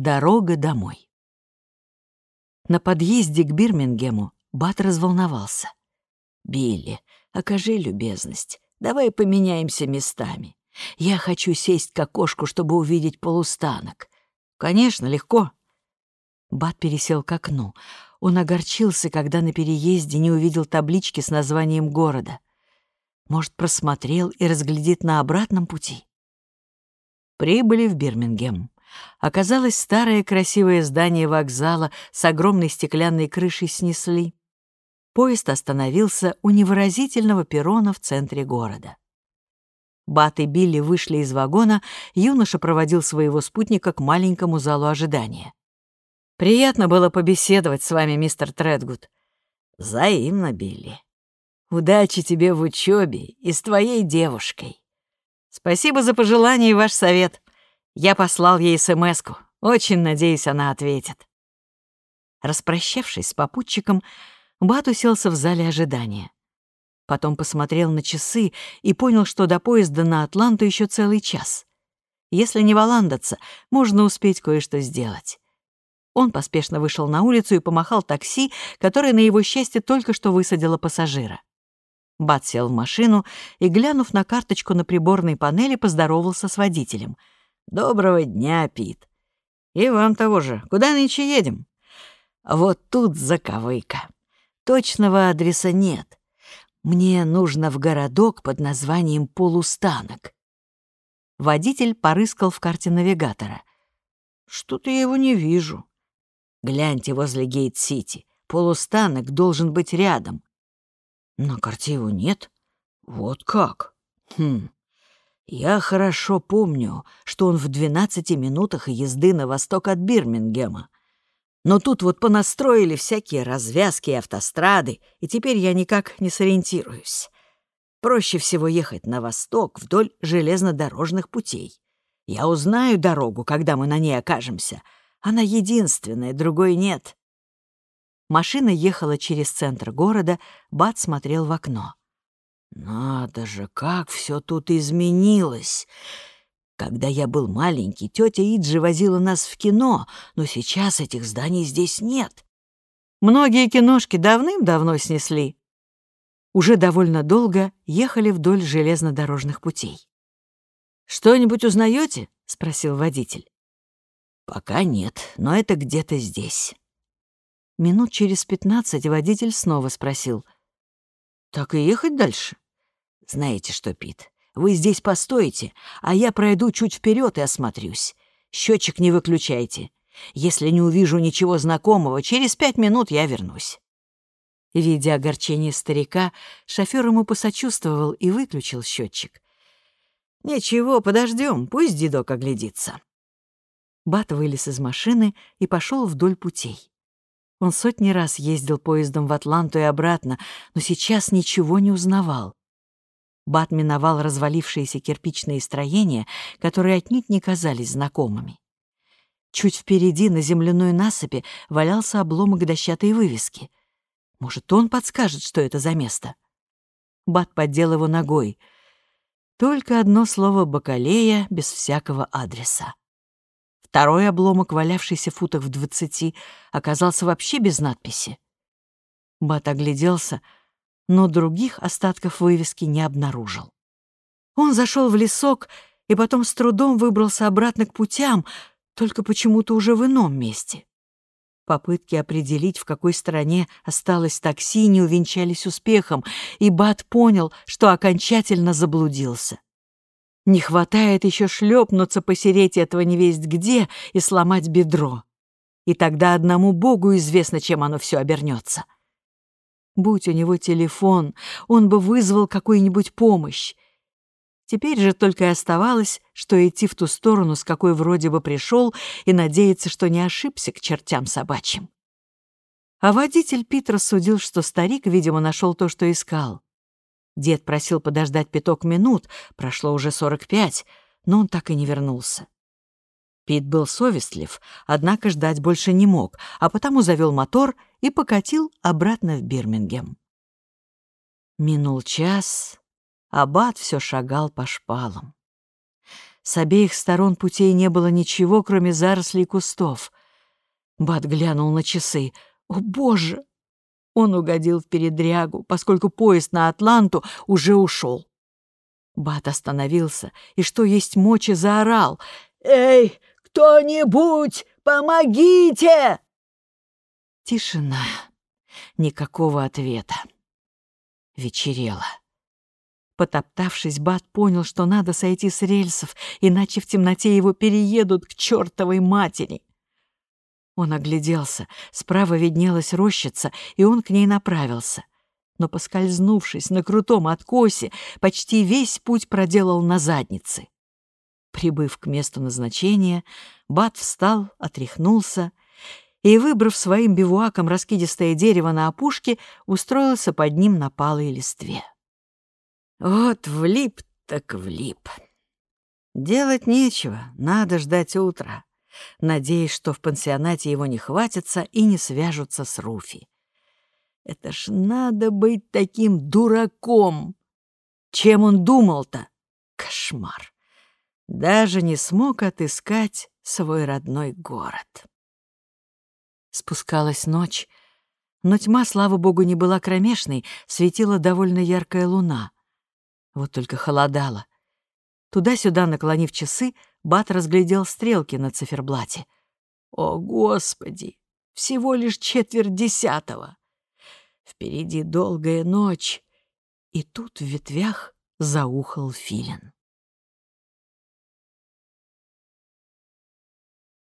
Дорога домой. На подъезде к Бирмингему Бат разволновался. «Билли, окажи любезность. Давай поменяемся местами. Я хочу сесть к окошку, чтобы увидеть полустанок». «Конечно, легко». Бат пересел к окну. Он огорчился, когда на переезде не увидел таблички с названием города. Может, просмотрел и разглядит на обратном пути? Прибыли в Бирмингем. Оказалось, старое красивое здание вокзала с огромной стеклянной крышей снесли. Поезд остановился у невыразительного перрона в центре города. Бат и Билли вышли из вагона, юноша проводил своего спутника к маленькому залу ожидания. «Приятно было побеседовать с вами, мистер Тредгуд». «Взаимно, Билли. Удачи тебе в учебе и с твоей девушкой». «Спасибо за пожелание и ваш совет. Я послал ей смс -ку. Очень надеюсь, она ответит». Распрощавшись с попутчиком, Бат уселся в зале ожидания. Потом посмотрел на часы и понял, что до поезда на Атланту еще целый час. Если не валандаться, можно успеть кое-что сделать. Он поспешно вышел на улицу и помахал такси, которое, на его счастье, только что высадило пассажира. Бат сел в машину и, глянув на карточку на приборной панели, поздоровался с водителем. «Доброго дня, Пит. И вам того же. Куда нынче едем?» «Вот тут заковыка. Точного адреса нет. Мне нужно в городок под названием Полустанок. Водитель порыскал в карте навигатора. Что-то я его не вижу. Гляньте возле Гейт-Сити. Полустанок должен быть рядом. На карте его нет. Вот как? Хм. Я хорошо помню, что он в 12 минутах езды на восток от Бирмингема. Но тут вот понастроили всякие развязки и автострады, и теперь я никак не сориентируюсь. Проще всего ехать на восток вдоль железнодорожных путей. Я узнаю дорогу, когда мы на ней окажемся. Она единственная, другой нет. Машина ехала через центр города, Бат смотрел в окно. «Надо же, как все тут изменилось!» Когда я был маленький, тетя Иджи возила нас в кино, но сейчас этих зданий здесь нет. Многие киношки давным-давно снесли. Уже довольно долго ехали вдоль железнодорожных путей. «Что-нибудь узнаете? спросил водитель. «Пока нет, но это где-то здесь». Минут через пятнадцать водитель снова спросил. «Так и ехать дальше?» «Знаете что, Пит, вы здесь постоите, а я пройду чуть вперед и осмотрюсь. Счетчик не выключайте. Если не увижу ничего знакомого, через пять минут я вернусь». Видя огорчение старика, шофер ему посочувствовал и выключил счетчик. «Ничего, подождем, пусть дедок оглядится». Бат вылез из машины и пошел вдоль путей. Он сотни раз ездил поездом в Атланту и обратно, но сейчас ничего не узнавал. Бат миновал развалившиеся кирпичные строения, которые отнюдь не казались знакомыми. Чуть впереди на земляной насыпи валялся обломок дощатой вывески. Может, он подскажет, что это за место? Бат поддел его ногой. Только одно слово «бакалея» без всякого адреса. Второй обломок, валявшийся футах в двадцати, оказался вообще без надписи. Бат огляделся — но других остатков вывески не обнаружил. Он зашел в лесок и потом с трудом выбрался обратно к путям, только почему-то уже в ином месте. Попытки определить, в какой стороне осталось такси, не увенчались успехом, и Бат понял, что окончательно заблудился. Не хватает еще шлепнуться посереть этого невесть где и сломать бедро. И тогда одному Богу известно, чем оно все обернется. Будь у него телефон, он бы вызвал какую-нибудь помощь. Теперь же только и оставалось, что идти в ту сторону, с какой вроде бы пришел, и надеяться, что не ошибся к чертям собачьим. А водитель Пит рассудил, что старик, видимо, нашел то, что искал. Дед просил подождать пяток минут, прошло уже сорок пять, но он так и не вернулся. Пит был совестлив, однако ждать больше не мог, а потому завел мотор и покатил обратно в Бирмингем. Минул час, Аббат все шагал по шпалам. С обеих сторон путей не было ничего, кроме зарослей кустов. Бат глянул на часы. «О, боже!» Он угодил в передрягу, поскольку поезд на Атланту уже ушел. Бат остановился и, что есть мочи, заорал. «Эй, кто-нибудь, помогите!» Тишина. Никакого ответа. Вечерело. Потоптавшись, Бат понял, что надо сойти с рельсов, иначе в темноте его переедут к чертовой матери. Он огляделся. Справа виднелась рощица, и он к ней направился. Но, поскользнувшись на крутом откосе, почти весь путь проделал на заднице. Прибыв к месту назначения, Бат встал, отряхнулся и, выбрав своим бивуаком раскидистое дерево на опушке, устроился под ним на палой листве. Вот влип так влип. Делать нечего, надо ждать утра, надеясь, что в пансионате его не хватится и не свяжутся с Руфи. Это ж надо быть таким дураком! Чем он думал-то? Кошмар! Даже не смог отыскать свой родной город. Спускалась ночь, но тьма, слава богу, не была кромешной, светила довольно яркая луна — вот только холодало. Туда-сюда наклонив часы, Бат разглядел стрелки на циферблате. О, Господи! Всего лишь четверть десятого. Впереди долгая ночь. И тут в ветвях заухал филин.